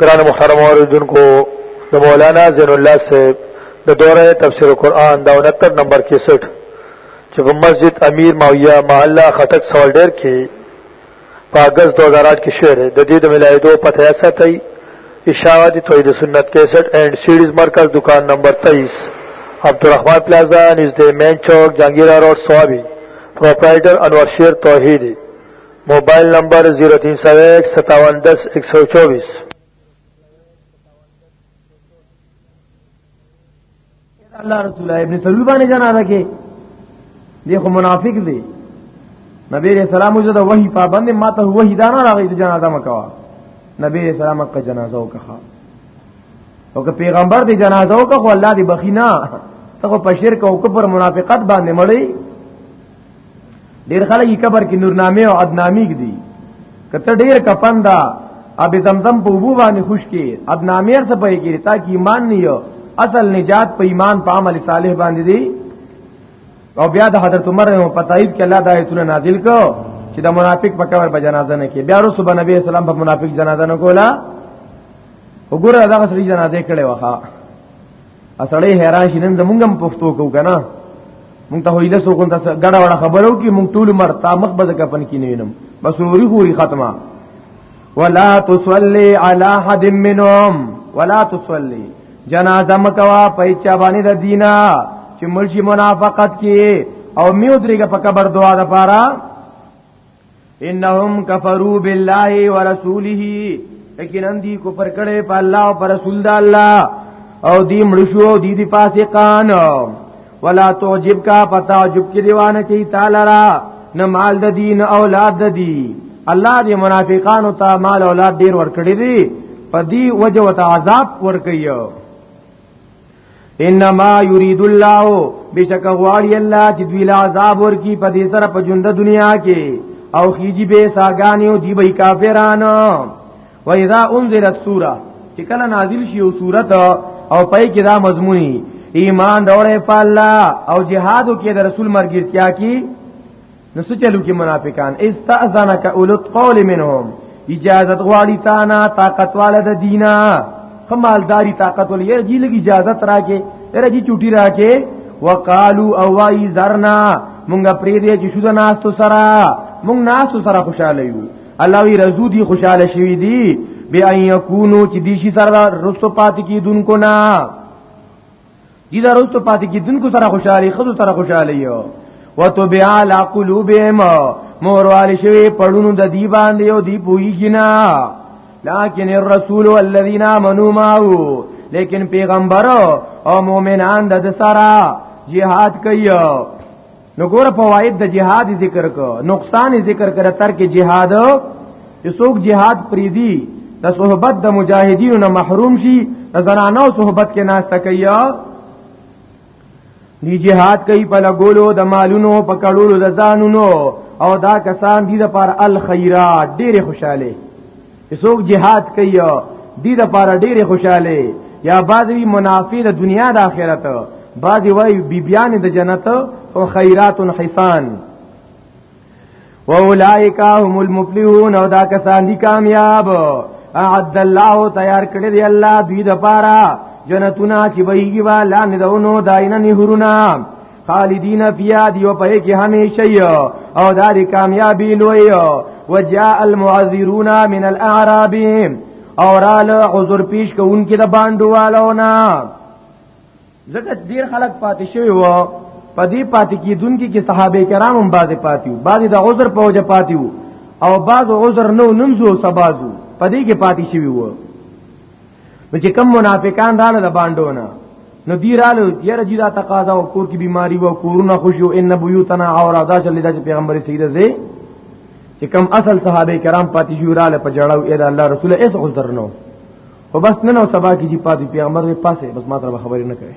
گران محترم اوریدن کو د مولانا زین الله صاحب د دوره تفسیر قرآن دا 69 نمبر 61 چې په مسجد امیر ماویہ محله خټک سوال ډیر کې په اگست 2008 کې شعر د دې د ملایدو پته یا ساتي اشاعت توحید سنت 61 اینڈ سیریز مرکز دکان نمبر 23 عبدالرحمن پلازا نزدې مین چوک جنگیرا روډ سوابي پروپرائیٹر انور شیر توحیدی موبایل نمبر 03015710124 الله رسول الله ابن سلول باندې جنازه کې دی خو منافق دی نبی رسول الله موږ د وحی پابند ماته وحی دانا راغی د جنازه مکوا نبی رسول الله مکه جنازه وکړه او که پیغمبر دی جنازه او که الله دی بخینا ته په شرک او کفر منافقت باندې مړی ډیر خلک یې قبر کې نورنامه او ادنامی دي کته ډیر کفندا اب زمزم په وو باندې خوش کې ادنامیر څه پي کې تا کې ایمان نه یو اصل نجات په ایمان په عمل صالح باندې دی او بیا د حضرت عمر رحمه په تایید کې الله د آیتونه نازل کو چې د منافق په کور به جنازه نه کې بیا رسول نبی اسلام په منافق جنازه نه کولا وګوره دا سړي جنازه کړي وخا اسړې حیران شي نن زمونږ هم پښتو کو کنه مونږ ته ویل سو کوم تاسو ګډه وړه خبرو کې مونږ ټول مر تا مخ بز کپن کې نه وینم بس وری خوري ختمه ولا تصلي على احد منهم ولا تصلي جنازه مکوا پېچا باندې د دینا چې مرشي منافقت کې او میو درېګه په قبر دعا د پاره انهم کفروا بالله ورسوله یقینا دی کفر کړي په الله او پر رسول د الله او دی مړشو دی دی فاسقان ولا توجب کا پتا جب کی دیوانه چي تعالی را نه مال د دین اولاد د دی الله دی منافقان او تا مال اولاد ډیر ور کړی دی په دی وجه وت عذاب ور کوي انما یرید الله بشک غواړي الله چې دوی لا عذاب ورکی په دې سره په ژوند دنیا کې او خیجی به ساګانی او دی به کافرانو و اذا انزلت سوره چې کله نازل شي او سورته او پای کې دا مضمونی ایمان راوړې په الله او جهادو کې د رسول مرګرتیا کی نو سچلو کې منافقان استاذنک اول القول منهم اجازه غواړي تا نه طاقت والا د دینا خمالداری طاقت ولې جی لګي اجازه راکې اره جی چټي راکې وقالو او وای زرنا مونږه پری دې چې شو د ناس تو سره مونږ ناس تو سره خوشاله یو الله وی رزو دی خوشاله شوی دی بیا یکونو چې دیشی سره رسو پات کی دونکو نه دي دا روز ته پاتې کیدونکو سره خوشحالي خزو سره خوشحالي یو وتوبع علی قلوبهم مور والی شوی پړونو د دی باندې او دی پوی کینا لکن الرسول والذین آمنوا معه لیکن پیغمبر او مؤمنان د سره jihad کوي نو ګور فواید د جهاد ذکر کو نقصان ذکر کړه تر کې جهاد چې څوک جهاد پریدي د صحبت د مجاهدینو نه محروم شي د زنانو صحبت کې ناس تکیا دی جهاد کوي په لګولو د مالونو په کړولو د ځانونو او دا کسان دي د پر الخيرات ډېر خوشاله چې څوک jihad کوي دې لپاره ډېر خوشاله یا بعضی منافی د دنیا د آخرت بعضی وای بیبیان د جنت او خیرات حسان واولائک هم المفلحون او دا کسان دي کامیاب اعد الله تیار کړی دی الله دوی د پاره جنتونه چې ویږي والا ندونو داینه نهرونا خالدین فیا دیو په کې همیشه یو او دا دی کامیابی لوی وجاء المعذرون من الاعراب اور ال عذر پیش کوونکې د باندو والونا زکه ډیر خلک پاتې شوی وو په دې پاتې کیدونکو کې صحابه کرام هم بعضې پاتې وو بعضې د عذر په وجه پاتې وو او بعض عذر نو نمزو سبازو په دې کې پاتې شوی وو نو چې کم منافقان رااله د باندونه نو دی رااله یره جی دا تقاضا او کور کی بیماری او کورونه خوشی او ان بیوتنا اور ادا چلی دا پیغمبر سیده زی چې کم اصل صحابه کرام پاتې شو رااله په جړاو اې دا الله رسول ایس خو درنو او بس نن او سبا کی جی پاتې پیغمبر پاسه بس ما ته خبرې نه کوي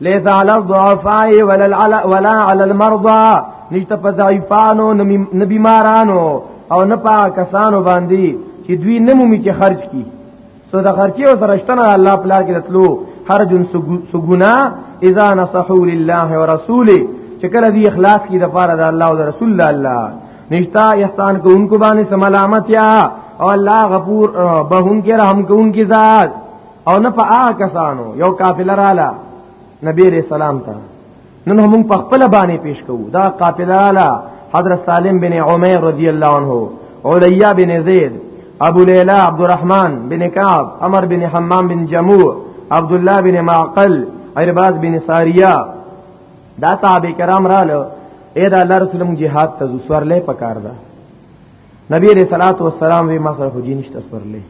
ليس على الضعفاء ولا ولا على المرضى نشته په ضعیفانو نه بیمارانو او نه په کسانو باندې چې دوی نه مومي چې خرج کی سو د خرچي او سرشتنه الله پلا کې راتلو هر جن سګونا اذا نصحوا لله ورسوله چې کله دی اخلاص کی د پاره د الله او رسول الله الله نشتا احسان کوونکو باندې سملامت یا او الله غفور بهون کې رحم کوونکی ذات او نه په هغه کسانو یو قافله رااله نبی علیہ السلام ته نن هم په خپل باندې پیش کوو دا قافله رااله حضرت سالم بن عمر رضی الله عنه علیا بن زید ابو لیلہ عبد الرحمن بن کعب عمر بن حمام بن جموع عبد الله بن معقل عرباز بن ساریہ دا صحابه کرام رااله اې دا الله رسول موږ jihad ته زوسورلې پکار ده نبی رسول الله والسلام وی ما سره خو جینشت اسورلې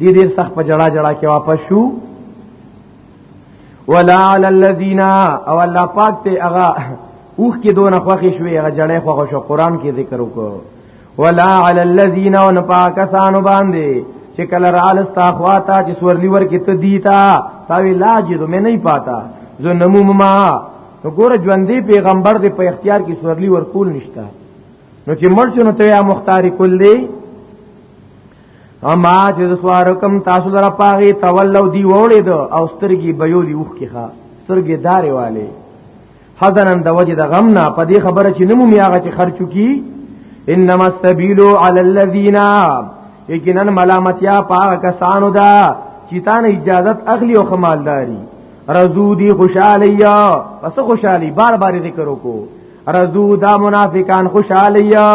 دې ډیر سخت په جړه جړه کې واپس شو ولا علی الذین او الله پاک ته هغه اوخ کې دون خوخې شوې هغه جړې خوخه شو قران کې ذکر وکړو ولا علی الذین او نه پاکستان باندې چې کله رال استخواتا چې سورلی ور کې ته دیتا تاوی لاجد مې نه پاتا زه نموم ما نو ګور ژوندې پیغمبر دې په اختیار کې سورلی ور کول نشتا نو چې مرچ نو ته یا مختاری کول دی اما چې سوارکم تاسو در پاغي تولو دی وړې دو او سترګي بيولي وخ کې ښا سترګي داري والے حزنن د وجه د غم نه په دې خبره چې نمو میاغه چې خرچو کی انما السبيل على الذين یقینا ملامتیا پاک کسانو دا چې تا نه اجازت اخلي او خمالداري رزو دی خوشالیا پس خوشالي بار بار ذکر وکړو رضو دا منافقان خوشالیا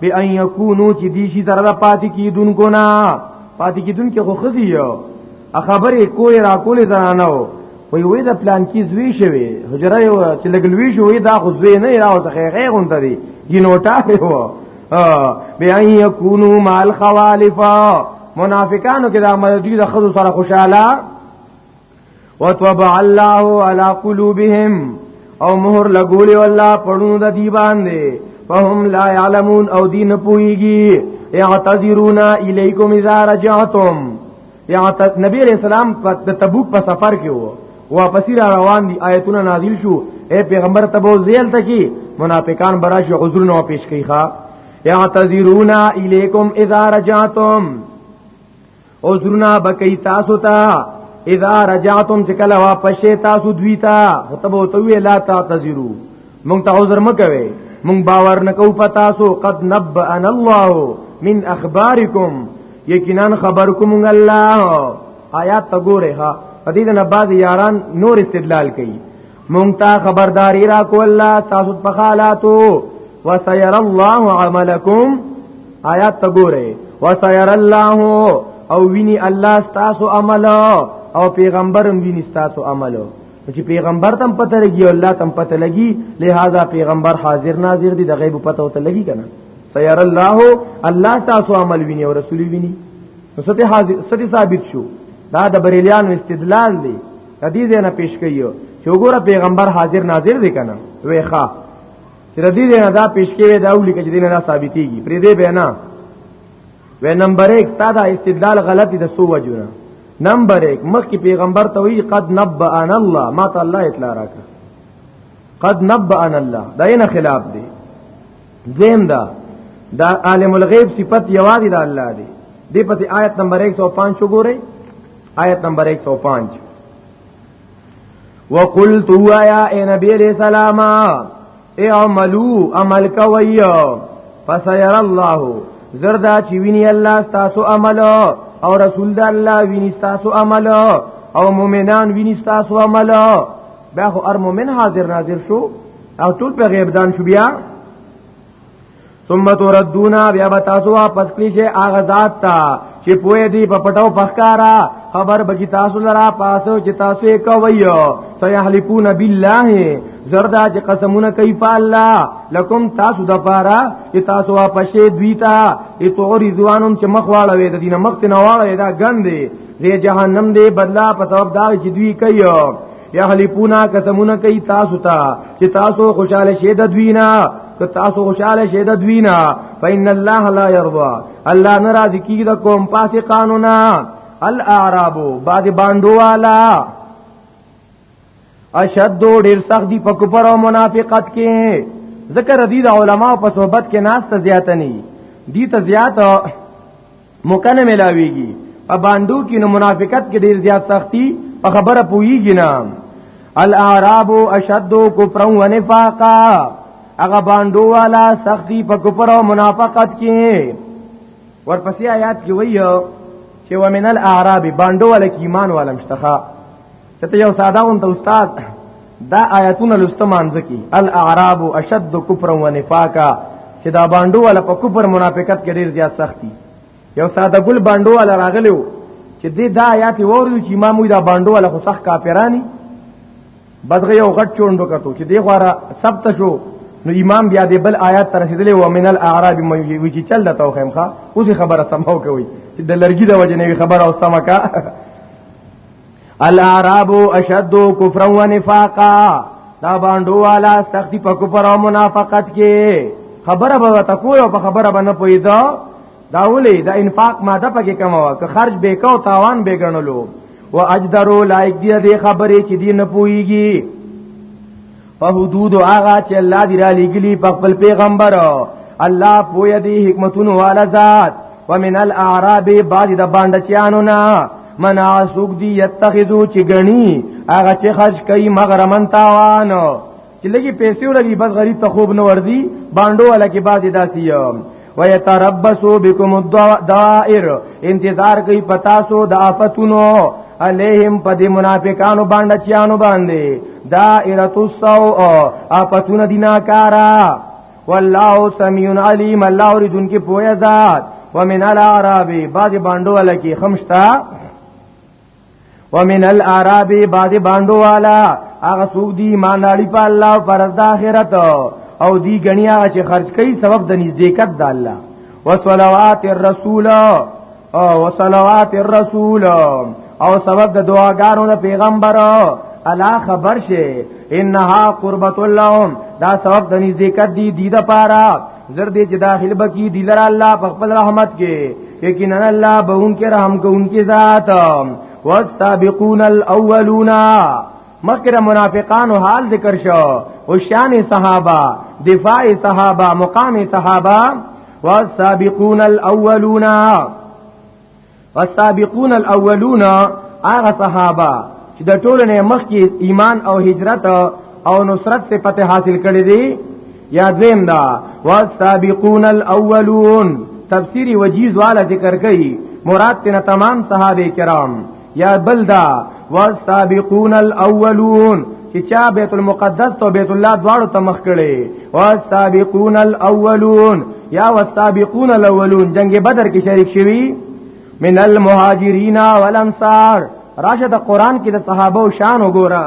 بی ان یکونو چې دی شي سره د پاتې کیدونکو نه پاتې کیدونکو خو خزی یو خبرې کولې را کولې زنانو وی وی دا پلان کی زوی شوی حجره یو چې لګلوی شوی دا خو زوی نه راو ته خیغه غونته دی جنوټه هو بی ان یکونو مال خوالفا منافقانو کې د عمل دوی د خزو سره خوشاله وتوبع الله على قلوبهم او مهر لګولې والله پړونو د دی باندې فهم لا يعلمون او دین پويږي اعتذرون الیکم اذا رجعتم یا نبی علیہ السلام په تبوک په سفر کې وو واپسی را روان دي آیتونه نازل شو اے پیغمبر تبو زیل تکی منافقان براش عذر نو پیش کوي ښا اعتذرون الیکم اذا رجعتم او زرنا بکی تاسو تا اذا رجعتم چکل واپس تاسو دوی تا خطبو توی لا تعتذرو مونږ ته عذر مکوي مونږ باور نکو پتا سو قد نبأنا الله من اخبارکم یقینا خبر کوم الله آیات تګوره ها دې نه بعد یاران نور استدلال کوي مونږ ته خبرداري را کول تاسو په حالاتو وسير الله عملکم آیات ته ګوره وسير الله او ویني الله تاسو عمل او پیغمبر هم ویني تاسو عمل چې پیغمبر تم پته لګي او الله تم پته لګي لہذا پیغمبر حاضر ناظر دي د غیب پته وته لګي کنه سير الله الله تاسو عمل ویني او رسول ویني نو سته حاضر سته ثابت شو دا د بریلیانو استدلال دی دې دې نه پیش کیو چې وګوره پیغمبر حاضر ناظر دی کنه وې ښا چې دې دې نه دا پیش کیوي دا ولي کې دې نه ثابتېږي پرې دې به نه وې نمبر 1 تا دا استدلال غلط دي د سو وجونه نمبر 1 مخکې پیغمبر ته وی قد نبأنا الله ما ته الله اطلاع راکړه قد نبأنا الله دا یې نه خلاف دی زم دا دا عالم الغیب صفت یوازې د الله دی دې په آیت نمبر 105 وګورئ آیت نمبر 105 وقلت وایا اے نبی علیہ السلام اے عملو عمل کوي فسير الله زردا چې ویني الله تاسو عمل او رسول د الله ویني تاسو عمل او مؤمنان ویني تاسو عمل بیا خو ار مؤمن حاضر ناظر شو او ټول په غیب دان شو بیا ثم تردونا بیا به تاسو واپس کړی شي هغه ذات ته چې پوهې دی په پټو پخکارا خبر بګی تاسو لرا پاسو چې تاسو یې کوي سيحلفون بالله زردا چې قسمونه کوي په الله لکم تاسو د پاره چې تاسو واپس شي دوی ته ای تو رضوانم چې مخواړه وې د دینه مخ ته نواړه دا ګندې دې جهنم دې بدلا په سبب دا چې دوی کوي یا حلیفونا قسمونه کوي تاسو ته چې تاسو خوشاله شې د دوینا که تاسو خوشاله شې د دوینا فإن الله لا يرضى الله ناراض کیږي د قوم پاسې قانونا الاعراب بعد باندو والا اشد ډیر سخت دی په کفر او منافقت کې ذکر دي د علماو په صحبت کې ناس ته زیات نه دي ته زیات موقع نه ملاويږي په باندو کې نو منافقت کې ډیر زیات سختی په خبره پويږي نه الاعراب اشد کفرا ونفاقا هغه باندو والا سختی په کفر او منافقت کې ورپسې آیات کې وایو چې ومن الاعراب باندو والا کې ایمان والا مشتخه ته یو ساده غونته استاد دا آیاتونه لستمانځ کی الاعراب اشد کفر و نفاقا چې دا باندو ولا په کفر منافقت کې ډیر زیات سختی یو ساده ګل باندو ولا راغلو چې دې دا آیات ووري چې امام وی دا باندو ولا خو سخت کافرانی بدغه یو غټ چوندو کتو چې دی غواره ثبت شو نو امام بیا دې بل آیات تر رسیدلې و من الاعراب مې وی چې چل دته خو مخه اوس خبره سمو کوي چې د لرګي د وجه نه خبره او سمکا الاعراب اشد کفرا و نفاقا دا باندو والا سختی په کفر او منافقت کې خبره به تکو او په خبره به نه پویدا دا ولې دا انفاق ماده پکې کم وا که خرج به کو تاوان به ګڼلو و اجدرو لایک دی دې خبرې چې دی نه پويږي په حدود هغه چې الله دی را لګلی په خپل پیغمبر الله پوی دی حکمتونو والا ذات ومن الاعراب بعض د باندې چانو نه من اسوک دی یتخذو چې غنی هغه چې خرج کوي مغرمن تاوان چې لګي پیسې ولګي بس غریب ته خوب نه وردی باندو ولا کې بعض داسي ويتربصوا بكم الدوائر انتظار کوي پتا سو د افتونو علیهم په دې منافقانو باندې چانو باندې دائره السوء افتون دینا کارا والله سميع عليم الله رجن کې پوهه ذات ومن العربي بعض باندو ولکه خمستا ومن الاعراب بعد باندو والا هغه څوک دی ایمان لري په الله او پر د آخرت او دی غنی هغه چې خرج کوي سبب د نزدېکت د الله وصلوات الرسول او وصلوات الرسول او سبب د دعاګانو د پیغمبر الا خبر شه انها قربت لهم دا سبب د نزدېکت دی دی د پاره زر دې چې داخل بکی دی لره الله په خپل رحمت کې یقینا الله به اون کې رحم کوونکی ذات والسابقون الاولون مخکره منافقانو حال ذکر شو او شان صحابه دفاع صحابه مقام صحابه والسابقون الاولون والسابقون الاولون هغه صحابه چې د ټولو نه مخکې ایمان او هجرت او نصرت په پته حاصل کړی دی یا دیم دا والسابقون الاولون تفسیری وجیز والا ذکر کړي مراد تینا تمام صحابه کرام یا بلدا والسابقون الاولون چې چا بیت المقدس ته بیت الله دواړو ته مخ کړي والسابقون الاولون یا والسابقون الاولون جنگ بدر کې شریک شوی من المهاجرین والانصار راشه د قران کې د صحابه او شان وګوره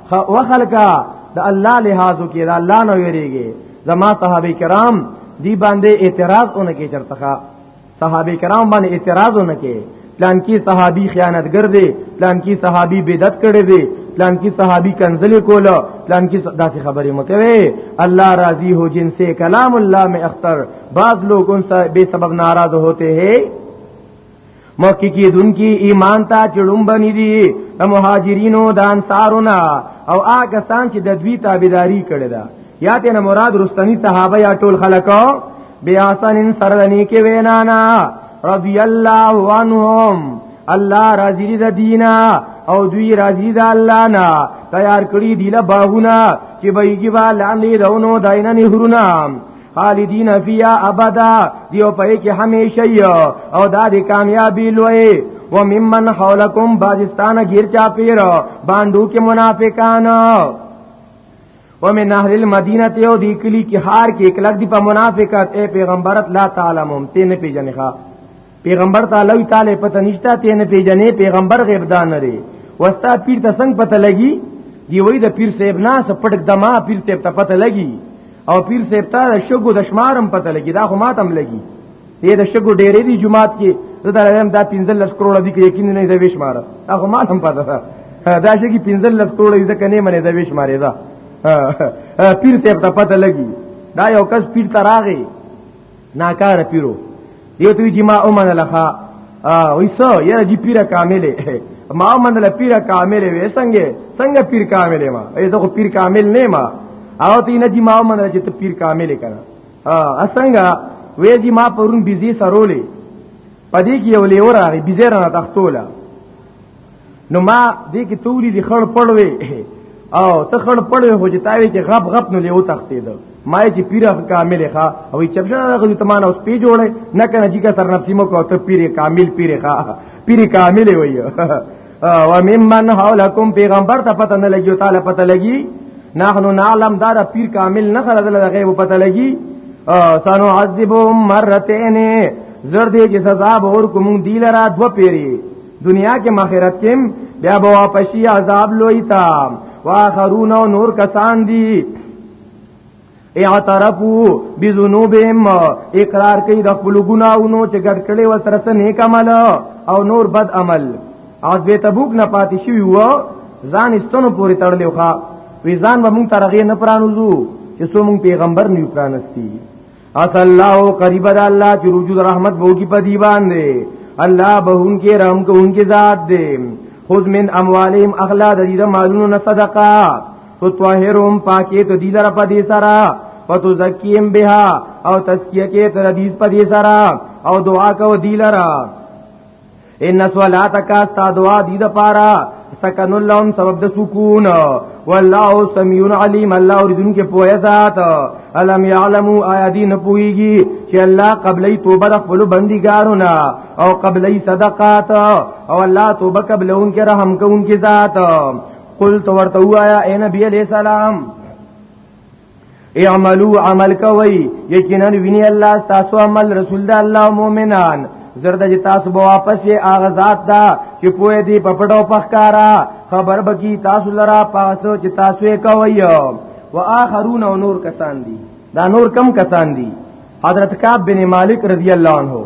وخلکا د الله لحاظو کې دا الله نه ویریږي زما صحابه کرام دی باندې اعتراض اونکي چرته صحابه کرام باندې اعتراض اونکي پلان کی صحابي خیانتګر دی پلان کی صحابي بدعت کړی دی پلان کی صحابي کنزلی کولا پلان کی داسې خبرې مکوي الله راضي هو جن سے کلام الله میں اختر بعض لوگ ان سے بے سبب ناراض ہوتے ہیں مخکې کې دونکي ایمان ته چړم بنی دي د مهاجرینو د انصارونه او هغه سان چې د دوی تابعداري کړې ده یا ته نه مراد رستنی صحابه یا ټول خلکو بیا سن سرنی کې وینا نه رضی الله عنهم الله راضی د دینا او دوی راضی د الله نه تیار کړی دی له باغونه چې بېګي با لاندې دونو داینه نهرونه خالدین فیا ابدا دیو پای کې همیشه یو او دا د کامیابی لوی و ممن حولکم باجستان غیر چا پیر باندو کې منافقان ومن اهل المدینه یو دی کلی کې هار کې کلک دی په منافقت اے پیغمبرت لا تعالی ممتن پیجنخه پیغمبر تعالی وی تعالی پته نشته ته نه پیژنې پیغمبر غیب دان لري وستا پیر ته څنګه پته لګي دی وی د پیر صاحب نه سپټک دما پیر صاحب ته پته لګي او پیر صاحب ته شګو د شمارم پته لګي دا خو ماتم لګي دې د شګو ډېرې دی جمعات کې زه دا لرم دا 15 کروڑ دی کې یقین نه دی وشمار دا خو ماتم پته ده دا شګي 15 کروڑ دی ځکه نه منې دا وشمارې دا پیر صاحب ته پته لګي دا یو کس پیر تراغه ناکار پیرو یو ته چې ما او من لخوا ویسو یره جی پیره کاملې ما من له پیره کاملې وې څنګه څنګه پیر کاملې ما ای زه پیر کامل نه ما او ته نه جی ما او من چې ته پیر کاملې کړه ا څنګه وې جی ما پرون بيزي سرولې پدې کې یو لیور راغی بيزي رانه تختوله نو ما دې کې توري دي خړ پړوي او ته خړ پړوي هو چې تاوي چې غب غب نو لیو تختید ما چې پیره کامل ښا او چپشه غوې ته مان اوس پی جوړه نه کنه چې کا سر نفسي مو کو ته پیره کامل پیره ښا پیره کامل وي و ممن حولکم پیغمبر ته پته نه لګي تعالی پته لګي نحنو نعلم دار پیر کامل نه خلل د غیب پته لګي سانو عذبهم مرتين زر دې چې سزا به ور کوم دی لرا دو پیری دنیا کې مخیرت کې بیا به واپسی عذاب لوی تا واخرون او نور کسان دي اعترفو بذنوبهم اقرار کوي د خپل ګناونو چې ګډ کړي و سره ته نیک عمل او نور بد عمل او به تبوک نه پاتې شوی و ځان استونو پوری تړلې وخا وی ځان به مونږ ترغه نه پرانوزو چې سو مونږ پیغمبر نه پرانستی اس الله قریب د الله چې رجوع رحمت بو کی پدی باندې الله بهون کې رحم کوونکی ذات دی خود من اموالهم اخلا د دې مالونو نه صدقه تو طاهرهم پاکه ته دی لره پدی سره پتو زکیم بها او تزکیه کې تر دې پدی سره او دعا کو دی لره ان صلاتک استدعا دي د پاره سکن اللهم سبب د سکون والله سميع عليم الله اوریدن کې پوهه ذات الم يعلموا ايادين پويږي چې الله قبلې توبه د خپل بندګارونه او قبلې صدقات او الله توبه قبلون کې رحم کوونکې ذات قل تو ورته وایا اے نبی علیہ السلام اعملو عمل کوي یقینا ویني الله تاسو عمل رسول د الله مؤمنان زرد چې تاسو به واپس یې هغه ذات دا چې پوهې دی په پټو پخکارا خبر بکی تاسو لرا پاسو چې تاسو یې کوي او اخرون او نور کسان دي دا نور کم کسان دي حضرت کعب بن مالک رضی الله عنه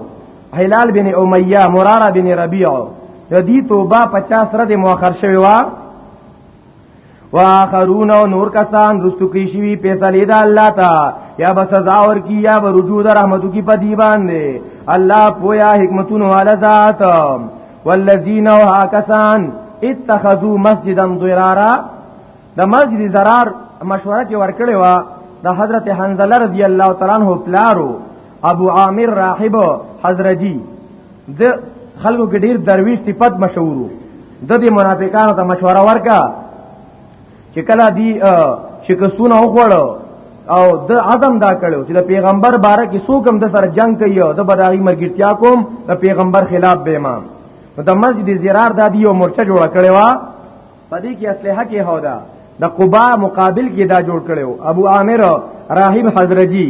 هلال بن امیہ مرارہ بن ربیع ردی توبہ 50 رد مؤخر شوی وا واخرون او نور کسان رستو کی شوی پیسلی دا اللہ تا یا بس سزا اور کی یا برجو دا رحمتو کی پا دیبان دے اللہ پویا حکمتون والا ذات والذین او ها کسان اتخذو مسجدا ضرارا دا مسجد ضرار مشوره کې ورکړې وا د حضرت حنزله رضی الله تعالی عنہ پلارو ابو عامر راحب حضرجی د خلکو کې ډیر درویش صفت مشهور وو د دې منافقانو ته مشوره ورکا چې کله دی شکستونه وخوړو او د عزم دا کړو چې د پیغمبر باره کې څوک هم د سره جنگ کوي او د بداغي مرګرتیا کوم د پیغمبر خلاف به امام نو د مسجد زرار د دی او مرچه جوړ کړي وا پدې کې اسلحه کې هودا د قبا مقابل کې دا جوړ کړو ابو عامر راهب حضرجی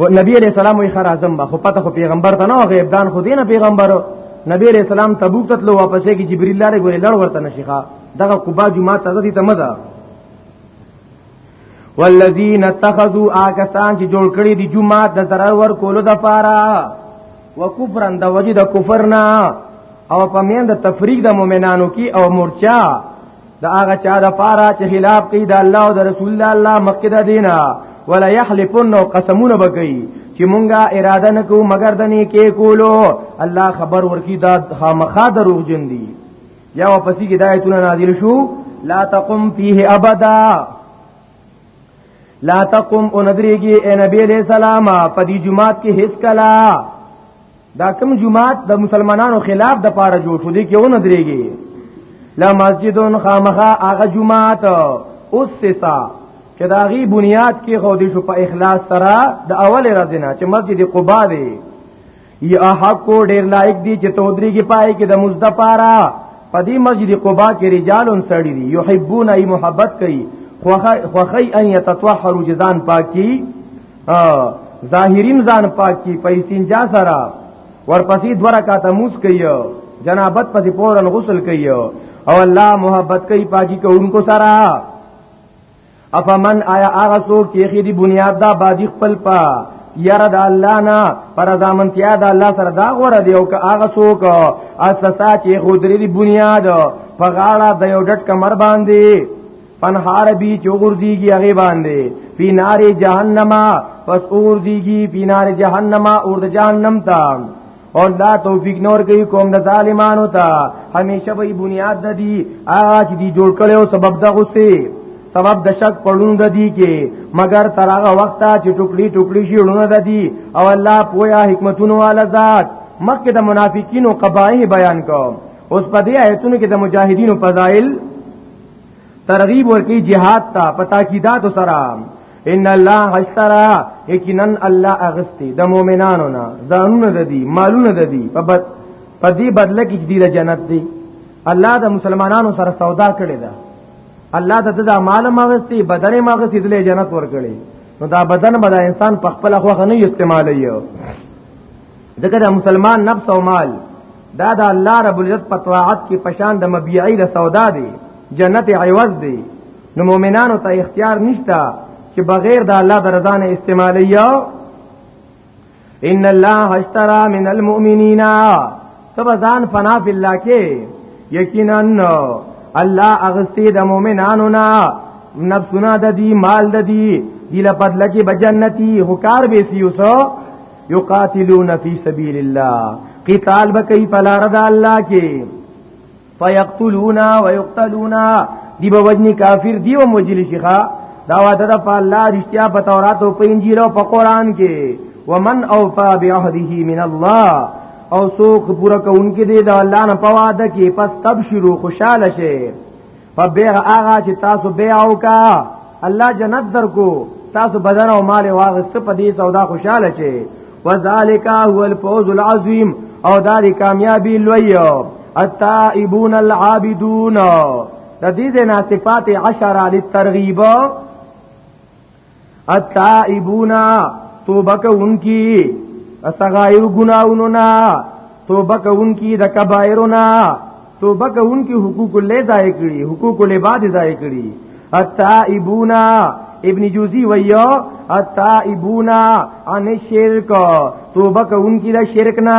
و نبی علیہ السلام وی خرازم با خو پته خو پیغمبر ته نه غیب دان خو دینه پیغمبر نبی علیہ السلام تبوک ته لو واپس کی جبرئیل لاره ګورې لړ ورته نشيخه دغه قبا جمعه ته دي تمدا والذین اتخذوا آکسان چې جوړ کړی دی جمعه د zarar ور کولو د پاره وکفرن د وجد کفرنا او پمین د تفریق د مؤمنانو کی او مرچا دا هغه چا د پاره چې خلاف کوي د الله او د رسول الله الله مخکې د دینه ولا يحلفن قسمونه بګي چې مونږه اراده نکو مگر د نیکه کولو الله خبر ورکی دا خامخا دروغ جن دي یا واپسی کې دایتونه نازل شو لا تقم فيه ابدا لا تقم اندریږي اے نبی علیہ السلام پدی جمعات کې هیڅ کلا دا کوم جماعت د مسلمانانو خلاف د پاره جوړ شو دي کې ونه درېږي لا مسجدون خامخا هغه جماعت اوس ستا چې دا غي بنیاد کې خو دې شو په اخلاص سره د اول راځنه چې مسجد قباء دی یا حق کو ډیر لایق دی چې تودری کې پای کې د مزد پارا پدی مسجد قباء کې رجالون سړی دی یحبون ای محبت کوي خوخی ان یتطهروا جزان پاکي ظاهرین ځان پاک کی پیسینجا سرا ورپسې دوه رکعاته موس کوي جنابت پسې پورن غسل کوي او الله محبت کوي پاکي کوونکو سرا افمن آیا هغه څوک چې خې دی بنیاد دا بادی خپل پا یاره د الله نه پر ځامنتیا د الله سره دا غوړه دی او که هغه څوک اساسا چې خودري بنیاد په غاړه د یو ډټ کمر باندې پنهار بی چوغور دیږي هغه باندې پی نار جهنم پس اور دیږي پی نار جهنم اور د جهنم ته اور دا توفیق نور کوي قوم د ظالمانو ته همیشه به بنیاد د دی هغه چې دی جوړ کړي او سبب د غصه سبب د شک پړون د دی کې مگر تر هغه وخت چې ټوکړي ټوکړي شي ورونه د دی او الله پویا حکمتونو والا ذات مکه د منافقینو قبایح بیان کوم اوس په دې آیتونو کې د مجاهدینو فضایل ترغیب ورکی جهاد ته پتا کی داد سره ان الله اشترا یقینا الله اغستی د مؤمنانو نه ځانونه د دې مالونه د دې په بد په دې بدله کې دې جنت دی الله د مسلمانانو سره سودا کړی دا الله د دې مال مغستی بدن مغستی دې جنت ورکړي نو دا بدن به انسان په خپل خوخه نه استعمالي ځکه د مسلمان نفس او مال دا د الله رب العزت په طاعت کې پشان د مبيعي له سودا دی جنت عوض دی نو مؤمنانو ته اختیار نشته چې بغیر د الله د رضا نه استعمالي ان الله اشترى من المؤمنين سبزان فنا في الله کې یقینا الله اغستی د مؤمنانو نه نفسونه د دې مال د دې دله بدل کې بجنتی هکار به سیوسو یقاتلون فی سبیل الله قتال بکی پلار د الله کې فیقتلون ویقتلون دی به وجنی کافر دی او مجلی شیخا دا وعده د په الله رښتیا په تورات او په انجیل او په قران کې ومن اوفا بعهده من الله او سوق پورا کونکي دي د الله نه په وعده کې پس تبشرو خوشاله شي په بیع هغه چې تاسو بیع وکا الله جنت درکو تاسو بدن او مال واغست په دې سودا خوشاله شي وذالک هو الفوز العظیم او دا دی کامیابی لوی التائبون العابدون د دې د صفات 10 للترغیب التائبونا توبه کوونکی صغائر ګناونو نا توبه کوونکی د کبائرو نا توبه کوونکی حقوق الله ضایع کړي حقوق له بعد ضایع کړي التائبونا ابن جوزی ویو التائبونا عن الشرک توبه کوونکی د شرک نه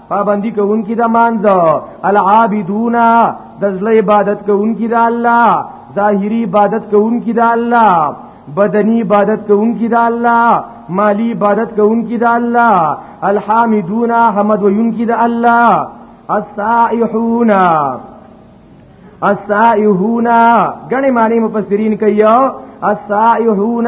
پابندی کوونکی د مانځ العابدون د زړه عبادت کوونکی د الله ظاهری عبادت کوونکی د الله بدنی عبادت کوونکی د الله مالی عبادت کوونکی د الله الحامدون حمد وینکی د الله السائحون السائحون غنی معنی مفسرین کوي السائحون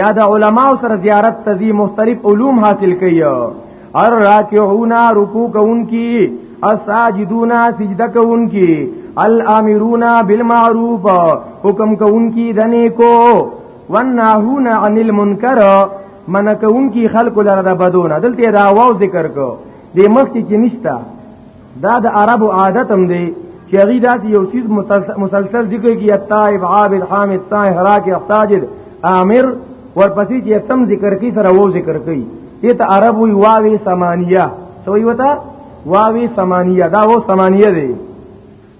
یا د علما سره زیارت ته دی مختلف علوم حاصل کړي ار راکعونا رکوع کوونکی الساجدونا سجده کوونکی الامرونا بالمعروف حکم کوونکی د نیکو والناهونا عن المنکر من کوونکی خلق لره د بدونه دلته دا واو ذکر کو د مخ کې نشتا دا د عربو عادت هم دی چې هغه داسې یو چیز مسلسل ذکر کی الطائب عابد حامد صاحب راکی احتاجد عامر ورپسې چې تم ذکر کی سره وو ذکر کوي دې ته عرب وی واوی سمانیه سوې وتا واوی سمانیه دا وو سمانیه دی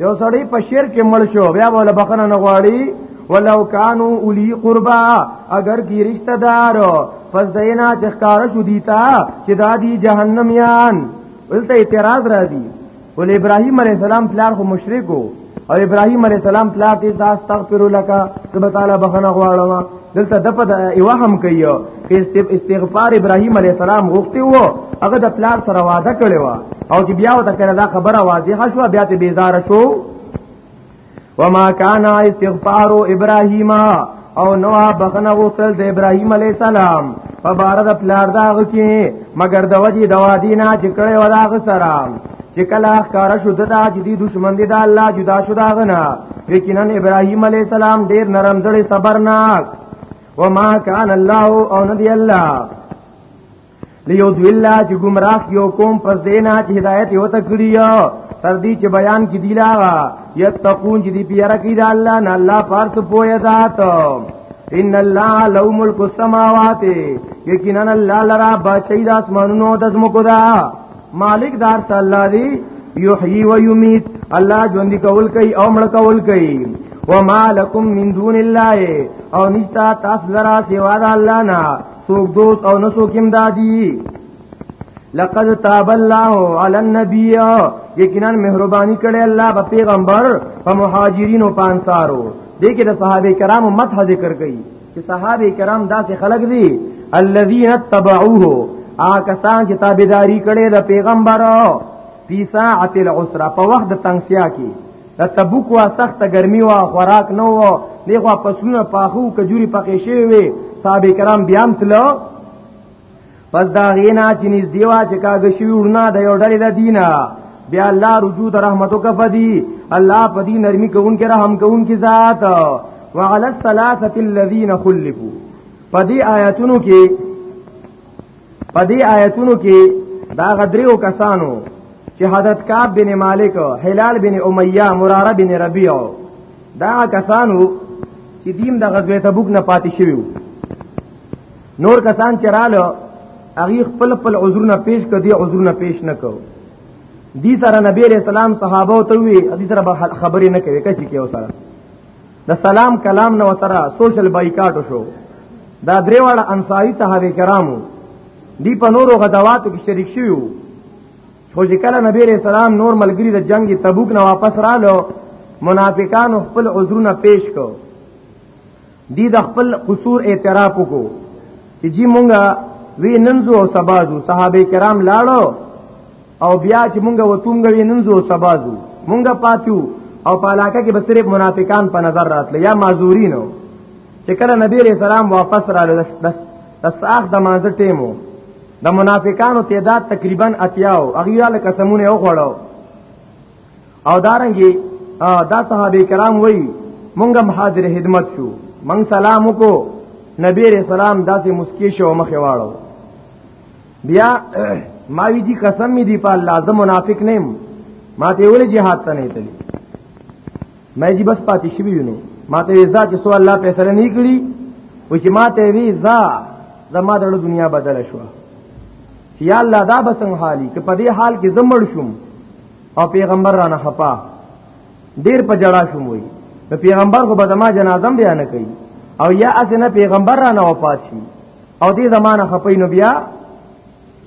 یو سړی په شرک کې مړ شو بیا ولا بخنه نه غواړي ولو کانو اولی قربا اگر کی رشتہ دار پس دینا چخکار شو دیتا چې دا دی جهنم یان ولته اعتراض را دی ول ابراهیم علی السلام پلار خو مشرک او ابراهیم علی السلام پلار ته استغفر لك تب تعالی بخنه غواړم دلته د په ایوا هم کوي استغفار ابراهيم عليه السلام غوښتي وو هغه د پلار سره وعده کړی و او چې بیا وته کړه دا خبره واضحه شو بیا ته بیزار شو وما كان استغفار ابراهيم او نو بخنه غوښتل د ابراهيم عليه السلام په بار د پلار دا غو کې مگر د وجې د وادي نه چې کړی و د هغه سره چې کله ښکاره شو د دا چې دی دشمن دی د الله جدا شو د هغه نه یقینا ابراهیم علیه السلام ډېر نرم زړی صبرناک وما کان الله او ندی الله لیو دویلا چې گمراه یو قوم پس دینا چې هدایت یو تکړی تر دې چې بیان کې دی لا یتقون چې دی پیاره کې د الله نه الله پارت پوهه ذات ان الله لو ملک السماوات یقینا الله لرا بچی د اسمانونو د زمکو دا مالک دار تعالی دی یحیی و یمیت الله ژوند کول کوي او مړ کول کوي وما لکم من دون الله او نشتا تاسو لرا سوا د الله نه سوک دوست او نسو کیم دادی لقد تاب الله على النبي یقینا مهرباني کړې الله په پیغمبر په مهاجرینو پانسارو دې کې د صحابه کرامو مدح ذکر کړي چې صحابه کرام داسې خلق دي الذين اتبعوه آکسان چې تابعداري کړې د پیغمبر په ساعت العسره په وخت د تنگسیا کې د تبوک وا سخت ګرمي وا خوراک نه و دغه پسونه پاخو کجوري پخې شوی وي صاحب کرام بیا هم تلو پس دا غینا چې نږدې وا چې کاګ شي ورنا د یو ډلې د دینه بیا الله رجوع د رحمتو کفدی الله په دې نرمي کوونکې رحم کوونکې ذات وعلى الثلاثه الذين خلفوا په دې آیاتونو کې په دې آیاتونو کې دا غدریو کسانو چې حضرت کعب بن مالک هلال بن امیہ مراره بن ربیع دا کسانو چې دیم د غزوه تبوک نه پاتې شوی نور کسان چې رالو هغه خپل خپل عذرونه پیش کړي عذرونه پیش نه کو دي سره نبی عليه السلام صحابه ته وی دي سره خبرې نه کوي کچې کې وسره د سلام کلام نو سره سوشل بایکاټ شو دا درې واړه انصاری صحابه کرامو دی په نورو غزواتو کې شریک شوی وو خو چې کله نبی رسول سلام نور ملګری د جنگي تبوک نه واپس رالو منافقانو خپل عذرونه پیش کو دی د خپل قصور اعتراف وکړو چې جی مونږه وی ننزو او سبازو صحابه کرام لاړو او بیا چې مونږه وتونګ وی ننزو او سبازو مونږه پاتو او په علاقه کې به صرف منافقان په نظر راتل یا معذورینو چې کله نبی رسول الله واپس رالو د ساخ د مانځ ټیمو د منافقانو تعداد تقریبا اتیاو اغیال قسمونه او غړو او دارنګي دا صحابه کرام وای مونږه محاضر خدمت شو مونږ سلام وکړو نبی رسول الله داسې مسکی شو مخه واړو بیا ما وی جی قسم می دی په الله زه منافق نیم ما ته ول جهاد ته نه تلی مې جی بس پاتې شوی نو ما ته ویزا چې سو الله په سره نه کړی و چې ما ته ویزا زما د دنیا بدل شو یا الله دا بسنګ حالي که په دې حال کې زمړ شوم او پیغمبر رانه خپا ډیر په جړا شوم وی نو پیغمبر خو به زما جنازه بیا نه کوي او یا اسنه پیغمبر را نه وفات شي او دې زمانہ خپې نو بیا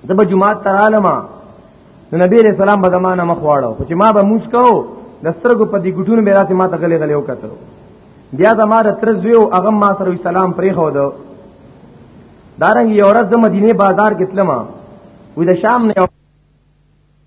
د به جمعات تر عالمه نو نبی علیہ السلام به زمانہ مخ واړو چې ما به موس کو د سترګو په دې ګټونو به راته ما ته غلې غلې وکړو بیا زما د تر زیو هغه ما سره سلام پرې خو دو دارنګ یو ورځ د مدینه بازار کې تلم وې د شام نه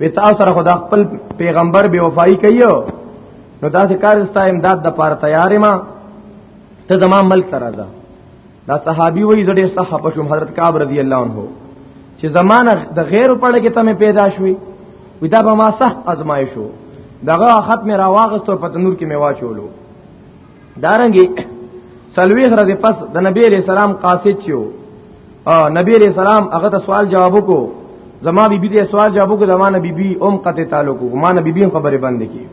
وی تاسو سره خدا خپل پیغمبر بے وفائی کئیو نو دا کار استا امداد د پاره تیارې ما ته زما ملک تر راځه دا صحابي وی زړه صحابه شوم حضرت کعب رضی الله عنه چې زمانہ د غیر په لګه ته پیدا شوی وی دا به ما سخت ازمایشو دغه خط مې راواغستو په تنور کې مې واچولو دارنګي سلوي غره دې پس د نبی عليه السلام قاصد شو او نبی عليه السلام هغه ته سوال جواب وکړو زما بی بی دې سوال جواب وکړو زما نبی بی ام قطه تعلق وکړو ما نبی بی خبره بند کی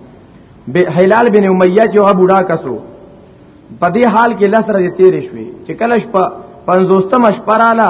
به هلال بن امیہ چې هغه بوډا کسو په دې حال کې لسره دې تیر شوې چې کله شپه 50 مشپراله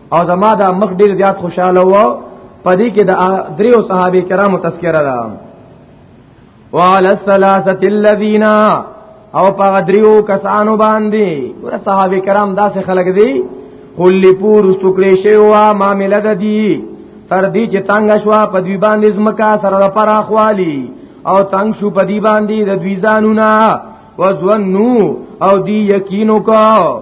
او زما دا مخ ډیر زیات خوشاله وو پدې کې د دریو صحابه کرامو تذکرہ ده وعلى الثلاثه الذين او په دریو کسانو باندې ګور صحابه کرام داسې خلک دي خلی پور سټکړې شی وا معاملې د دي تر دې چې تنگ شوا په دوی باندې زمکا سره د پراخوالي او تنگ شو په دوی باندې د دوی ځانونه وزنو او دی یقینو کو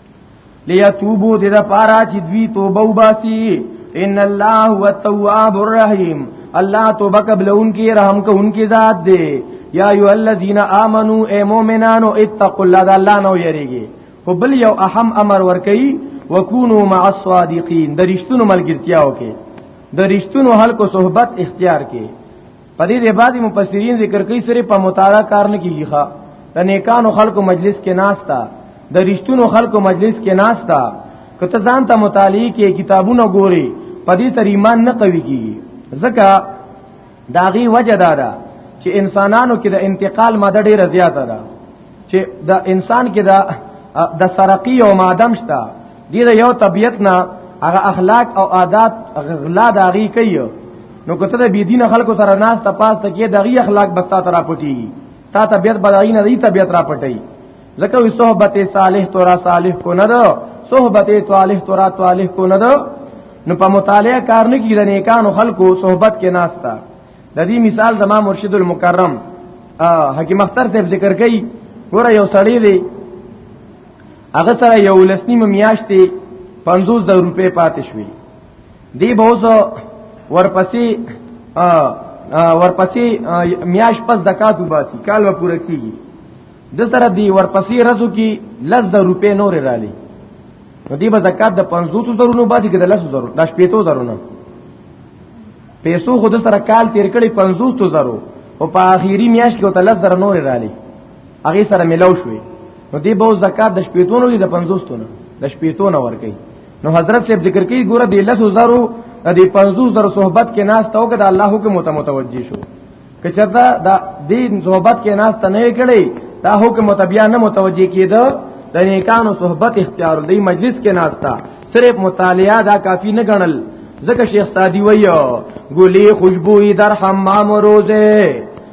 لیتوبو دې دا پارا چې دوی توبه وباسي ان الله هو التواب الرحیم الله توبه قبلون کی رحم کو ان کی ذات دے یا ایو الذین آمنو اے مومنانو اتقوا الله دا الله نو یریږي خو بل یو اهم امر ورکئی وکونو مع الصادقین د رښتونو ملګرتیاو کې د رښتونو خلکو صحبت اختیار کې په دې د بعضی مفسرین ذکر کوي سره په مطالعه کار نه کیږي ښا د نیکانو خلکو مجلس کې ناشتا د رښتونو خلکو مجلس کې ناشتا کته ځان ته مطالعه کې کتابونه ګوري په دې تر ایمان نه قوي کیږي ځکه داغي وجه دا ده چې انسانانو کې د انتقال ماده ډیره زیاته ده چې د انسان کې د د سرقي او مادم شته دې دا یو طبیعت نه هغه اخلاق او عادت غلا داغي کوي نو کته د بی دین خلکو سره ناس ته پاس ته کې دغي اخلاق بستا تر پټي تا طبیعت بدای نه دی طبیعت را پټي ځکه وي صحبت صالح تورا صالح کو نه دو صحبت صالح تورا صالح کو نه دو نو په مطالعه کار نه کیږي نه کانو خلکو صحبت کې ناس تا د دې مثال زما مرشد المکرم حکیم اختر صاحب ذکر کوي ګوره یو سړی دی هغه سره یو لسنی میاشتې 50 د روپې پاتې شوې دی به اوس ورپسې ورپسې میاش پس زکات وباسي کال و پوره کیږي د سره دی ورپسې رزو کې لس د روپې نور رالي نو دی به زکات د 500 زرونو باسي کې د 10 زرو د 800 زرونو پیسو خود سره کال تیر کړي 500 زرو او په اخیری میاش کې ته 10 زر نور رالي هغه سره ملاو شوې نو دی به زکات د شپېتونو دی د 50 تونه د شپېتونو ورکي نو حضرت صاحب ذکر کوي ګوره د 10000 د 50000 صحبت کې ناس ته وګد الله حکم متوجي شو کچته دا دین صحبت کې ناس ته نه کړي دا حکم متبیا نه متوجي کیده د نیکانو صحبت اختیار دی مجلس کې ناس ته صرف مطالعه دا کافی نه ګڼل ځکه شیخ سادی وایو ګلی خوشبوئی در حمام روزه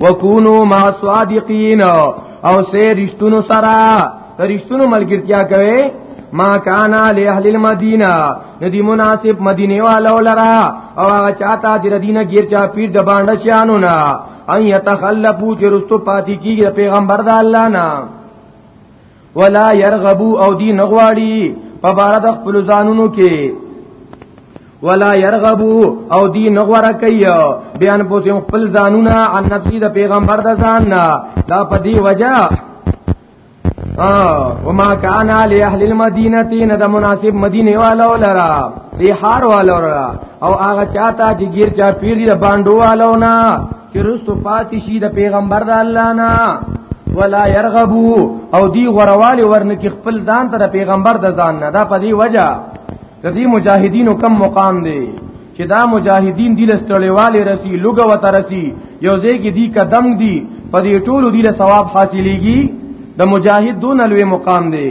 وکونو ما صادقین او سه رښتونو سره رښتونو ملګرتیا کوي ما کانا لی اهل المدینه ندی مناسب مدینه والو لرا او هغه چاته چې دینه غیر چا پیر د باندې شانو نه ان یتخلفو چې رستو پاتې کیږي پیغمبر د الله نه ولا يرغبو او دی نغواړي په بار د خپل ځانونو کې ولا يرغبو او دی نغوره کوي بیان پوتې خپل ځانونه عن نفسي د پیغمبر د ځان نه دا په دی وجہ وما كان علي اهل المدينه نه د مناسب مدینه والو لرا دی حار والو لرا او هغه چاته چې غیر چا پیر دی باندو والو نه چې رستو پاتې شي د پیغمبر د الله نه ولا يرغبو او دی غرواله ورنه کې خپل ځان ته د پیغمبر د ځان نه دا په دې وجہ د دې مجاهدینو کم مقام دی چې دا مجاهدین دی لستړېواله رسی لوګه وته رسی یو ځای کې دی قدم دی په دې ټولو دی له ثواب حاصلېږي د مجاهد دون لوی مقام دی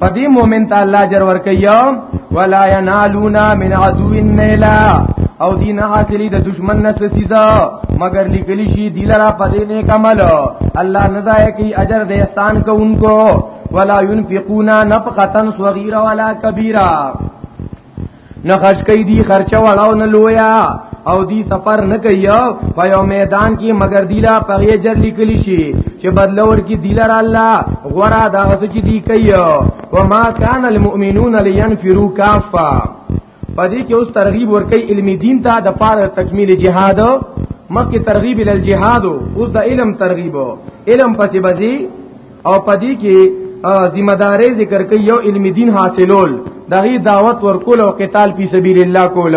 پدې مؤمن ته الله اجر ورکړي ولا ينالون من عدو النيلا او دین حاصلی د دشمن نه سیدا مگر لیکلی شي دلرا پدې نه کمل الله نه ځای کی اجر دې استان کوونکو ولا ينفقون نفقه صغيره ولا كبيره نه خرج کوي دي خرچه وړاو نه لویا او دی سفر نه کوي په یو میدان کې مگر دیلا پغې جر لیکلی شي چې بدلور کې دیلر الله غورا دا غس چې دی کوي و ما کان المؤمنون لینفروا کافا پدې کې اوس ترغیب ورکړي علم دین ته د پاره تکمیل جهاد مکه ترغیب ال جهاد اوس د علم ترغیب علم پسې بزي او پدې کې ذمہ داري ذکر کوي یو علم دین حاصلول دغه دعوت ورکول او قتال په سبیل الله کول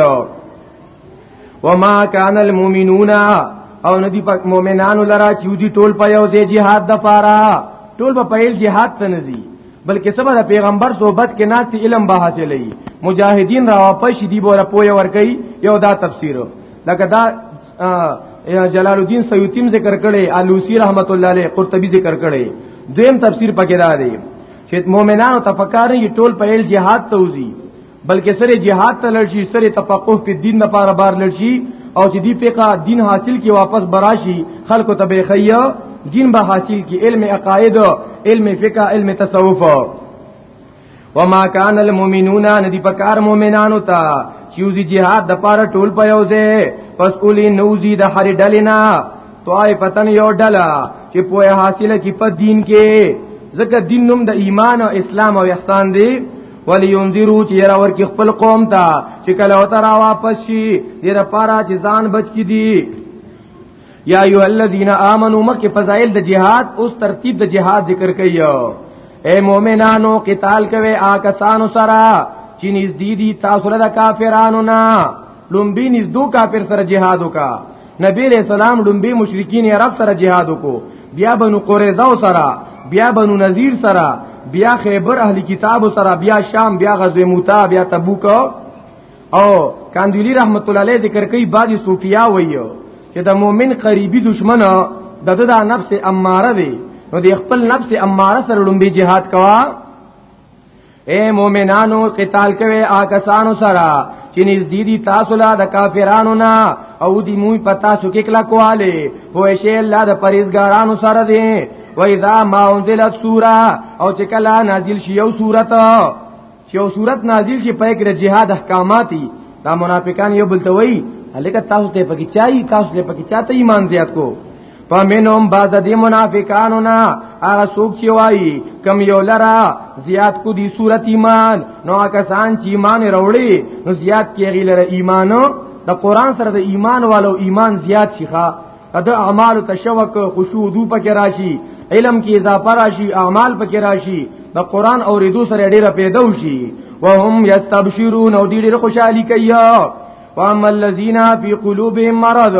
وما كان المؤمنون او ندی پک مؤمنانو لرا چې دی ټول په یو ځای jihad د پاره ټول په پیل jihad ته نه دي بلکې سبا د پیغمبر صحبت کې ناس علم به حاصلې مجاهدین را واپس دي بوله پوي ور کوي یو دا تفسیر لکه دا جلال الدین سیوطیم ذکر کړي الوسی رحمت الله علیه قرطبی ذکر کړي دویم تفسیر پکې را دی چې مؤمنانو تفکر یې ټول په ال جهاد توزی بلکې سره جهاد ته لړشي سره تفقه په دین لپاره بار لړشي او چې دی پیقا دین حاصل کی واپس براشي خلکو ته به خیا دین به حاصل کی علم عقاید علم فقہ علم تصوف وما كان المؤمنون ندی پکار مؤمنانو ته چوزی جهاد د پاره ټول په یو ځای پس اولی نوزی د هر ډلینا توای پتن یو ډلا چې پوهه حاصله کی په دین کې ځکه دین نوم د ایمان او اسلام او احسان دی ولی ينذرو چې را ور کې خپل قوم ته چې کله وته را واپس شي دې لپاره چې ځان بچ کی دي یا ایو الذین آمنو مکه فضائل د جهاد اوس ترتیب د جهاد ذکر کایو اے مؤمنانو قتال کوي آکسانو سره چې نږدې دي تاسو له کافرانو نه لومبي نږدو کافر سره جهاد وکا نبی علیہ السلام لومبي مشرکین عرب سره جهاد وکو بیا بنو قریظه سره بیا بنو نذیر سره بیا خیبر اهل کتاب سره بیا شام بیا غزوه موتا بیا تبوک او کاندولی رحمت الله علیه ذکر کوي بعضی صوفیا وایو چې د مؤمن قریبی دشمن د د د نفس اماره دی نو د خپل نفس اماره سره لومبي jihad کوا اے مؤمنانو قتال کوي آکسانو سره چې نږدې دي تاسو لا د کافرانو نه او دی موي پتا سو کې کلا کواله هو شی الله د پرېزګارانو سره دی و اذا ما انزلت سوره او چې کلا نازل شي یو سورته چې یو صورت نازل شي په کې د جهاد احکامات دي دا منافقان یو بل ته وایي هلکه تاسو ته پکې چای تاسو ته پکې چاته ایمان زیات کو فمنهم بعد دی منافقانو نا هغه څوک چې وایي کم یو لرا زیات کو دی صورت ایمان نو کسان چې ایمان وروړي نو زیات کیږي لره ایمانو د قران سره د ایمان والو ایمان زیات شيخه ادا اعمال تشوق خشوع دو پکې راشي علم کې اضافه راشي اعمال پکې راشي د قران او ردو سره ډیره پیدا وشي وهم یستبشرون او ډیره خوشحالي کوي واما الذين في قلوبهم مرض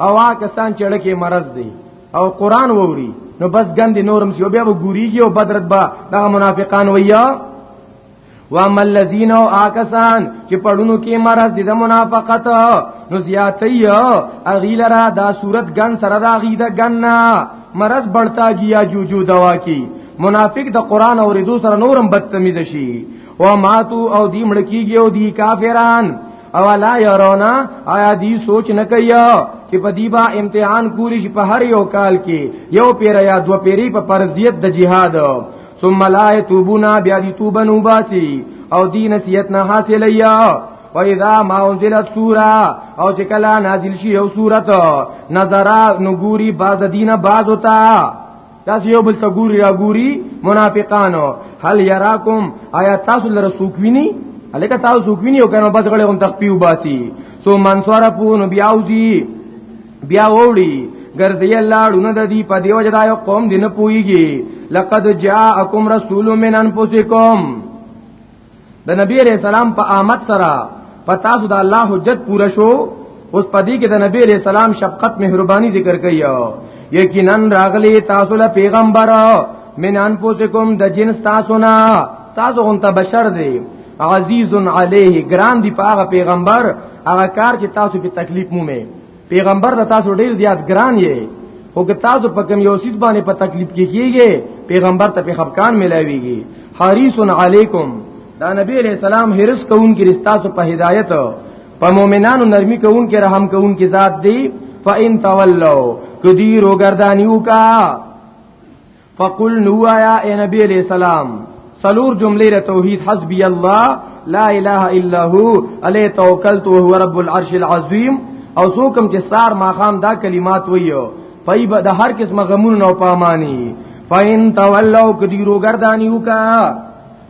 او کسان چې لکه مرض دي او قران ووري نو بس ګند نورم سی او بیا وګوريږي او بدرت با دا منافقان ویا واما الذين آکسان چې پړونو کې مرز د منافقت نو زیاتي اغیل را دا صورت ګن سره دا غیده ګن مرز بڑتا گیا جو جو دوا کی منافق د قران اوریدو سره نورم بدتمیز شي او ماتو او دی مړکیږي او دی کافران او لا يرونا آیا دی سوچ نه کوي چې په دی با امتحان کولی شي په هر یو کال کې یو پیر یا دو پیری په فرضیت د جهاد ثم لا يتوبون بیا دی توبه نو باسی او دی نصیحت نه حاصل یا و اذا ما انزلت سوره او چې کله نازل شي یو سورت نظر نګوري بعد دینه بعد ہوتا تاسو یو بل تګوري را ګوري منافقانو هل یراکم آیا تاسو لره سوکوینی الکه تاسو سوکوینی او کنه بس غړې هم تخپیو باسی سو منصور پون بیاوزی بیا وړي ګرځي لاړو نه د دې په دیو جدا یو قوم دین پويږي لقد جاءکم رسول من انفسکم د نبی علیہ السلام په آمد سره پتا سو د الله حجت پوره شو اوس پدې کې د نبی علیہ السلام شفقت مهرباني ذکر کایو یقینا راغلی تاسو له پیغمبر من انفسکم د جنس تاسو نه تاسو غون ته بشر دی عزیز علیه ګران دی په هغه پیغمبر هغه کار چې تاسو په تکلیف مو مې پیغمبر د تاسو ډیر زیات ګران یې او که تاسو په کوم یو سیس باندې په تکلیف کې کیږي پیغمبر ته په خفقان ملاويږي حریص علیکم دا نبی علیہ السلام هرس کون کې رستاسو په هدایت په مؤمنانو نرمي کون کې رحم کون کې ذات دی فإن تولوا کدی روګردانیو کا فقل نو یا اے نبی علیہ السلام سلور جملې ر توحید حسبی الله لا اله الا هو علی توکلت وهو رب العرش العظیم او څوکم چې سار ماخام دا کلمات ویو پای به د هر قسم غمونو او پامانی فین تولوا کدی روګردانی وکا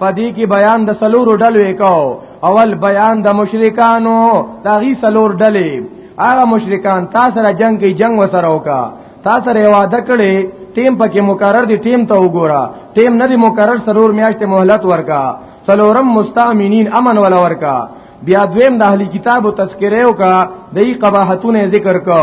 پدې کې بیان د سلور ډلو وکاو اول بیان د مشرکانو دا غي سلور ډلې هغه مشرکان تاسو را جنگ کې جنگ وسره وکا تاسو ری وعده کړي ټیم پکې مقرر دي ټیم ته وګوره ټیم نه دي مقرر سرور میاشت مهلت ورکا سلورم مستامینین امن ولا ورکا بیا دویم د اهلی کتابو تذکره وکا دای قباحتونه ذکر کو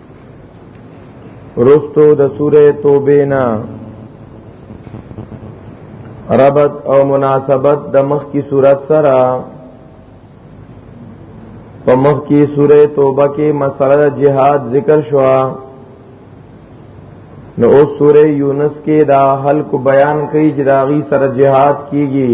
رستو د سوره توبه نه ربط او مناسبت د مخ کی صورت سره په مخ کی سوره توبه کې مسله جهاد ذکر شوا نو اوس سوره یونس کې دا حل کو بیان کوي چې دا غي سره جهاد کیږي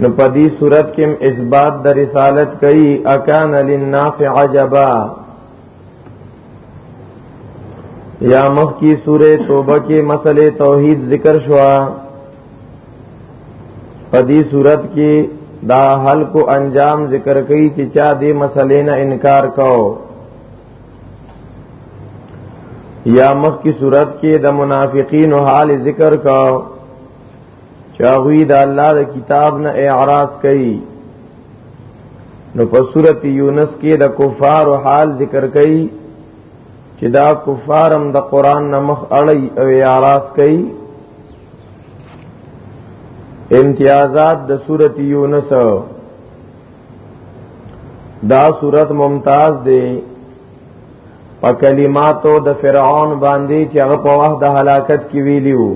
نو په دې صورت کې اثبات د رسالت کوي اکان للناس عجبا یا مخ کی سوره توبه کې مسله توحید ذکر شوا په دې صورت کې دا حل کو انجام ذکر کوي چې چا دې مسلې نه انکار کو یا مخ کی صورت کې د منافقین حال ذکر کو چاغوی د الله د کتاب نه اعراض کوي نو په صورت یونس کې د کفار او حال ذکر کوي چې دا کفارم د قران نه مخ اړي او اعراض کوي امتیازات د صورت یونس دا صورت ممتاز دی په کلماتو د فرعون باندې چې هغه په وخت د هلاکت کې ویلیو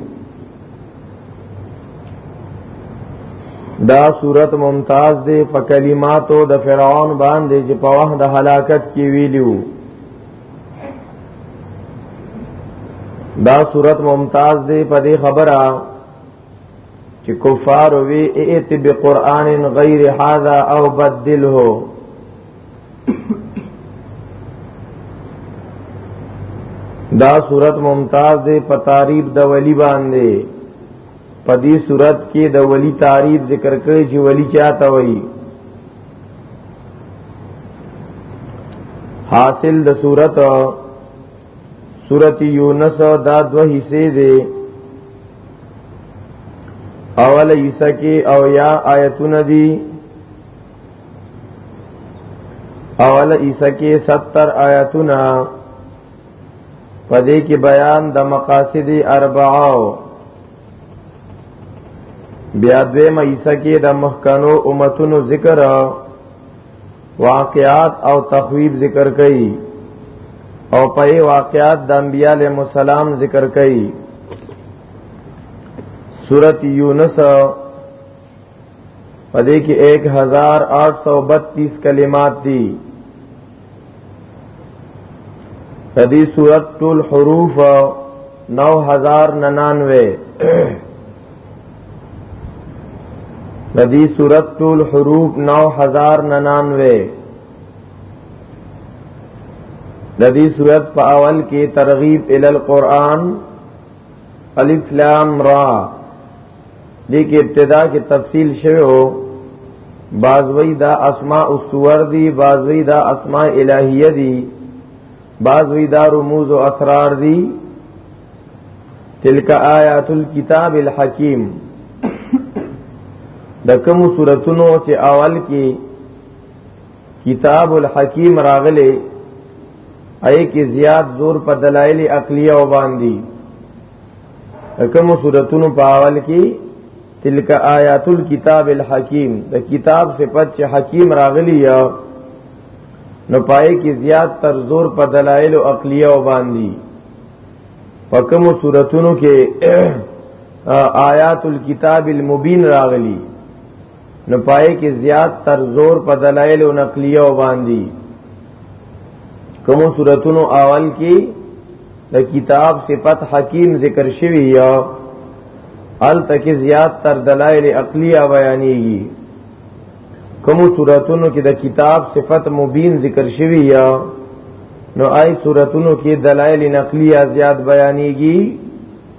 دا صورت ممتاز دی په کلماتو د فرعون باندې چې په وخت د هلاکت کې ویلیو دا صورت ممتاز دی په دې خبره چې کفار وی ایت بقران غیر هذا او بدله دا صورت ممتاز دے په تعریف د ولی باندې په دې صورت کې د ولی تعریف ذکر کړی چې ولی چاته وایي حاصل د صورت صورت یونس دا دو حصے دے اول حصہ کې او یا آیتونه دي اول عیسی کې 70 آیاتونه پدې کې بیان د مقاصد اربعو بیا دوی مېسه کې د مخکنو امتونو ذکر واقعات او تخویب ذکر کړي او په واقعات د انبیاء علیهم السلام ذکر کړي سورۃ یونس پدې کې 1832 کلمات دي پدې صورت ټول حروف 9099 پدې صورت ټول حروف 9099 د دې صورت په اول کې ترغیب ال القرآن الف لام را دې کې ابتدا کې تفصیل شوی وو بازوی دا اسماء الصور دی بازوی دا اسماء الہیه دی بازوی دا رموز و اسرار دی تلک آیات الكتاب الحکیم د کوم سورتونو چې اول کې کتاب الحکیم راغله اې کې زیات زور په دلایل عقلیه و باندې کوم صورتونو په اول کې تلک آیات الكتاب الحکیم د کتاب صفت چې حکیم راغلی یا نو پای کې زیات تر زور په دلایل او عقلیه او باندې په کوم صورتونو کې آیات الكتاب المبین راغلی نو پای کې زیات تر زور په دلایل او نقلیه او باندې کوم صورتونو اول کې د کتاب صفت حکیم ذکر شوی یا ال تک زیات تر دلایل عقلیه بیانېږي کوم صورتونو کې د کتاب صفت مبین ذکر شوی یا نو آی صورتونو کې دلایل نقلیه زیات بیانېږي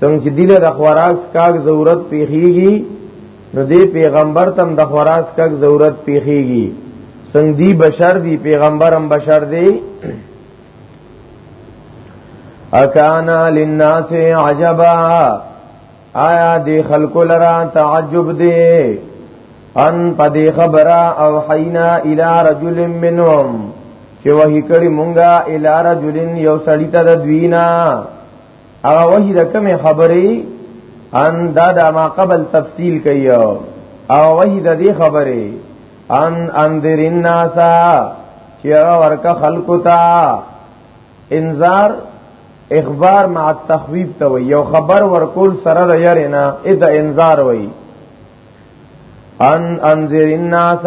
څنګه چې دله د خوراک کاک ضرورت پیخیږي نو دی پیغمبر تم د خوراک کاک ضرورت پیخیږي څنګه دی بشر دی پیغمبر هم بشر دی اکانا للناس عجبا آیا دی خلق لرا تعجب دی ان پدی خبره او حینا الی رجل منهم چې وਹੀ کړي مونږه الی رجل یو سړی ته د دوینا هغه وحی د کومه خبرې ان دا د ما قبل تفصیل کوي او وحی د دې خبرې ان انذر الناس چې هغه ورکه خلق تا انذار اخبار مع التخویب ته وي یو خبر ورکول سره د یاره نه اذا انذار وي ان انذر الناس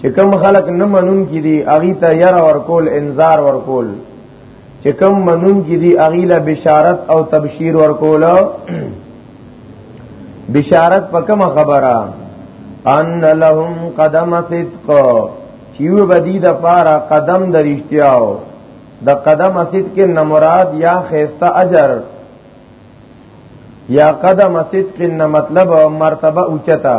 چې کوم خلک نه منون کې دي اغي ته ير ورکول انذار ورکول چې کوم منون کې دي اغي له بشارت او تبشیر ورکول بشارت په کوم خبره ان لهم قدم صدق چیو بدی د پارا قدم د رښتیاو د قدم اسید کې نمراد یا خیسته اجر یا قدم اسید کې نه مطلب مرتبه اوچتا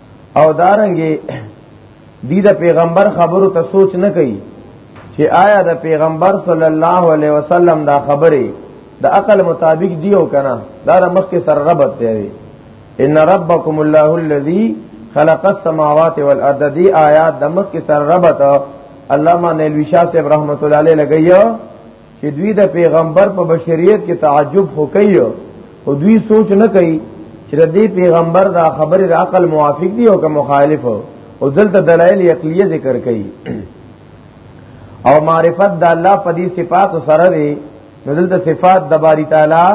او دارنګي دی د پیغمبر خبرو ته سوچ نه کوي چې آیا د پیغمبر صلی الله علیه وسلم دا خبره د عقل مطابق دی او کنه دا د مخ کې سر ربط دی ان ربکم الله الذی خلق السماوات والارض دی آیات د مخ کې سر ربط علامہ نیلوی شاه صاحب رحمت الله علیه لګیو چې دوی د پیغمبر په بشریت کې تعجب خو کوي او دوی سوچ نه کوي چې د دې پیغمبر دا خبره د عقل موافق دی او که مخالف او دلته دلایل عقلیه ذکر کوي او معرفت د الله په دې صفات سره دی نو دلته صفات د باری تعالی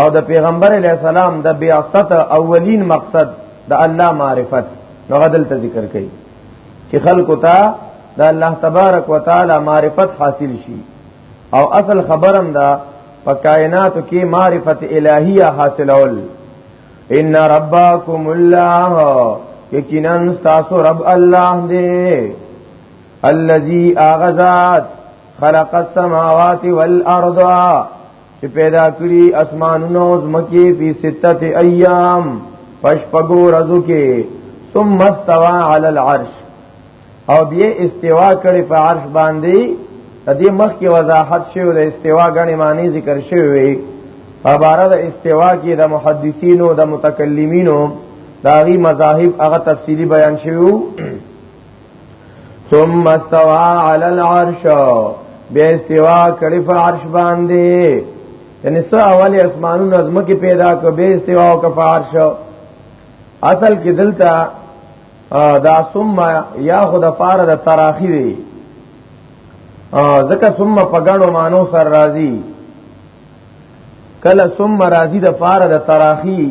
او د پیغمبر علی السلام د بیاست اولین مقصد د الله معرفت نو غدل ته ذکر کړي چې خلکو ته د الله تبارک وتعالى معرفت حاصل شي او اصل خبرم دا په کائنات کې معرفت الہیه حاصلول ان ربکم الله یقینا تاسو رب الله دې الذي اغذات خلق السماوات والارض چې پیدا کړی اسمانونو او زمکه په سته ایام پش پګو رزو کې ثم استوى على العرش او بیا استوا کړي په عرش باندې دې مخ کې وضاحت شوی د استوا غني معنی ذکر شوی وي په بار د استوا کې د محدثینو د متکلمینو داغي مذاهب هغه تفصیلی بیان شوی ثم استوى على العرش بیا استوا کړي په عرش باندې یعنی سو اولی اسمانونو از مکی پیدا کو بے استوا او کفار شو اصل کې دلته دا ثم یا خود فار د تراخی وی ځکه ثم پګړو مانو سر راضی کله ثم راضی د فار د تراخی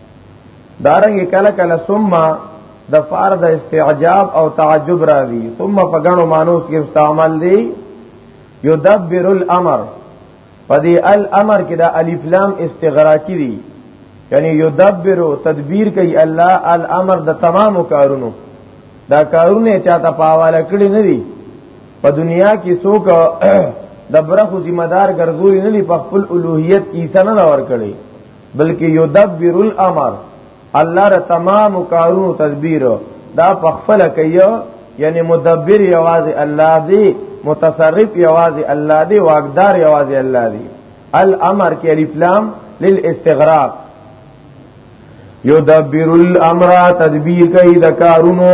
دارنګ کله کله ثم د فار د استعجاب او تعجب راوی ثم په غنو مانوس کې استعمال دی یدبر الامر پدې الامر کې دا الف لام استغراقی دی یعنی یدبر تدبیر کوي الله الامر د تمام کارونو دا کارونه چاته پاواله کړی نه دي په دنیا کې څوک د برخو ذمہ دار ګرځولي نه دي په خپل الوهیت کې څنګه ور کړی بلکې یدبر الامر الله را تمام کارونو تدبیر دا په خپل کوي یعنی مدبر یوازې الله دی متصرف یوازې الله دی واقدار یوازې الله دی الامر کې الف لام للاستغراق یدبر الامر تدبیر کوي د کارونو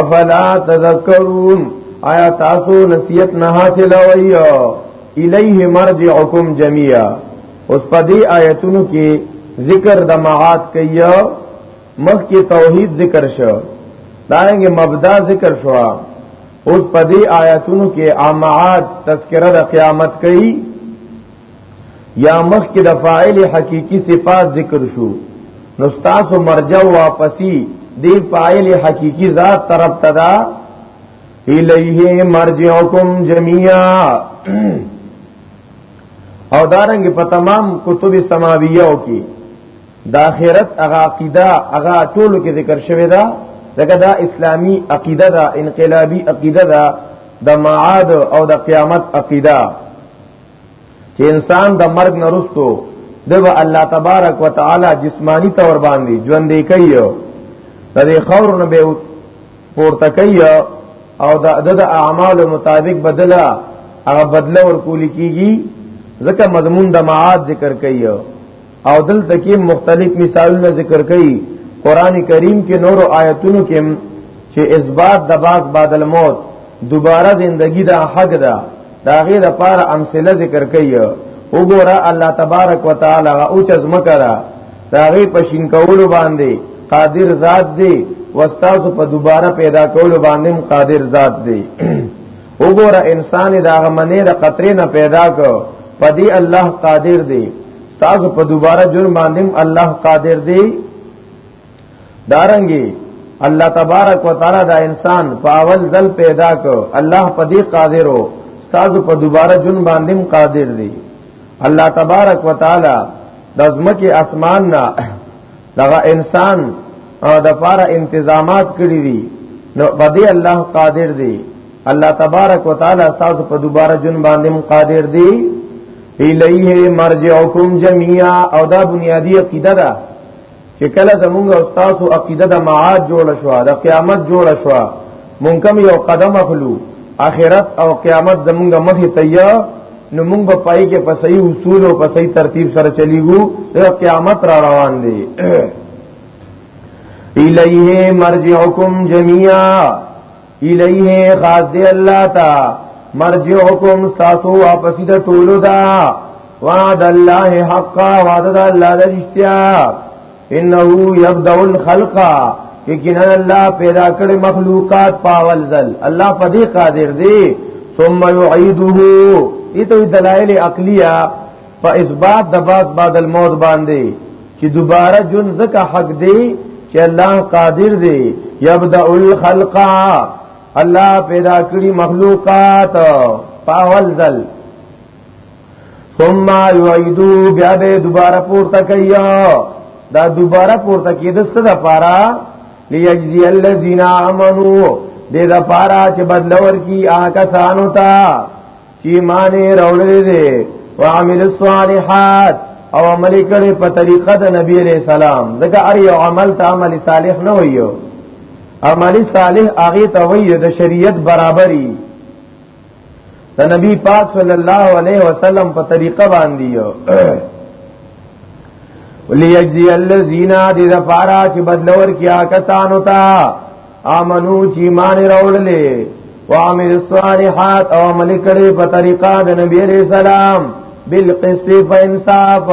افلا تذکرون آیا تاسو نصیحت نه حاصل وای الیه مرجعکم جميعا اوس په دې آیتونو کې ذکر د معاد کیا مخ کې توحید ذکر شو دانګه مبدا ذکر شو اوس په دې آیتونو کې امعاد تذکرہ د قیامت کوي یا مخ کې د فاعل حقيقي صفات ذکر شو نو تاسو مرجع واپسی دی فاعل حقيقي ذات طرف تدا الیه مرجعکم جميعا او دارنګ په تمام کتب سماویو کې د اخرت هغه عقیده هغه ټولو کې ذکر شوی دا لکه دا اسلامی عقیده دا انقلابی عقیده دا د معاد او د قیامت عقیده چې انسان د مرګ نه رسو دغه الله تبارک وتعالى جسمانی تور باندې ژوندې کوي د دې خور نه به پورته کوي او د د اعمال مطابق بدلا هغه بدله ورکول کیږي ځکه مضمون د معاد ذکر کوي او دلته کې مختلف مثالونه ذکر کړي قران کریم کې نور آیتونو کې چې اثبات د باغ بعد الموت دوباره زندگی دا حق ده دا غي د پاره امثله ذکر کړي وګوره الله تبارک وتعالى او چز مکرا دا غي پشین کول باندې قادر ذات دی واستاذ په دوباره پیدا کول باندې قادر ذات دی وګوره انسان دا غمنه د قطرې نه پیدا کو پدی الله قادر دی تاسو په دوباره جرم باندې الله قادر دی دارنګي الله تبارک وتعالى دا انسان په اول ځل پیدا کو الله پدی قادر او تاسو په دوباره جرم باندې قادر دی الله تبارک وتعالى د ځمکه اسمان نه دغه انسان او د فار انتظامات کړی دي نو بدی الله قادر دی الله تبارک وتعالى تاسو په دوباره جون باندې قادر دی الیه مرجعکم جميعا او دا بنیادی عقیده ده چې کله زمونږ استاد او عقیده د معاد جوړ شو د قیامت جوړ شو مونږ کوم یو قدم اخلو اخرت او قیامت زمونږ مخې ته یا نو مونږ په پای کې په صحیح اصول او په صحیح ترتیب سره چلیږو دا قیامت را روان دی الیه مرجعکم جميعا الیه خاص دی الله تا مرجعکم تاسو واپس د ټولو دا وعد الله حقا وعد الله د رښتیا انه يبدا الخلق یقینا الله پیدا کړی مخلوقات پاول ذل الله په دې قادر دی ثم يعيده ایته دلائل عقلیه په اثبات د بعد بعد الموت باندې چې دوباره جون زکه حق دی چې الله قادر دی يبدا الخلق الله پیدا کړی مخلوقات پاول ذل ثم يعيدو بیا به دوباره پورته کوي دا دوباره پورته کید ست د پارا ليجزي الذين امنوا دې د پارا چې بدلور کی آکسانو تا چې مان راولې دي وعمل الصالحات او عمل کړي په طریقه د نبی عليه السلام دغه ار یو عمل ته عمل صالح نه ویو عمل صالح هغه ته ویو د شریعت برابرۍ د نبی پاک صلی الله علیه وسلم په طریقه باندې وليجزي الذين دي دفارا چې بدلور کیا کسانو تا امنو چې مان راوللې وعمل الصالحات او عمل کړي په طریقه د نبی عليه السلام بالقسط فانصاف